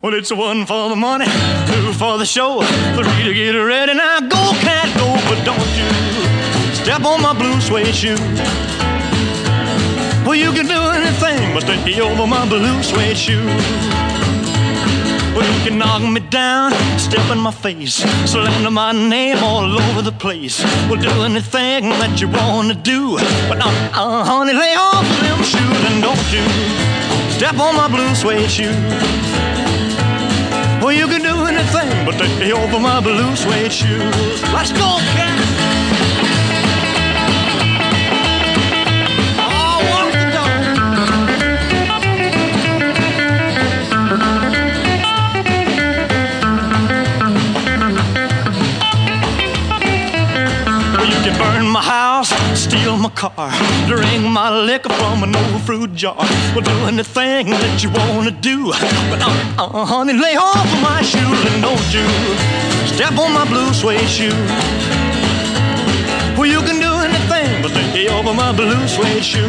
Well, it's one for the money, two for the show, three to get ready. Now go, cat, go, but don't you step on my blue suede shoe. Well, you can do anything but stay over my blue suede shoe. Well, you can knock me down, step in my face, slander my name all over the place. Well, do anything that you wanna do, but uh, uh, honey, lay off them shoes and don't you step on my blue suede shoe. But take me over my blue suede shoes. Let's go, cat. My house, steal my car, drink my liquor from an old fruit jar. Well, do anything that you wanna do, but uh, uh, honey, lay off of my shoes and don't you step on my blue suede shoe. Well, you can do anything but stay over my blue suede shoe.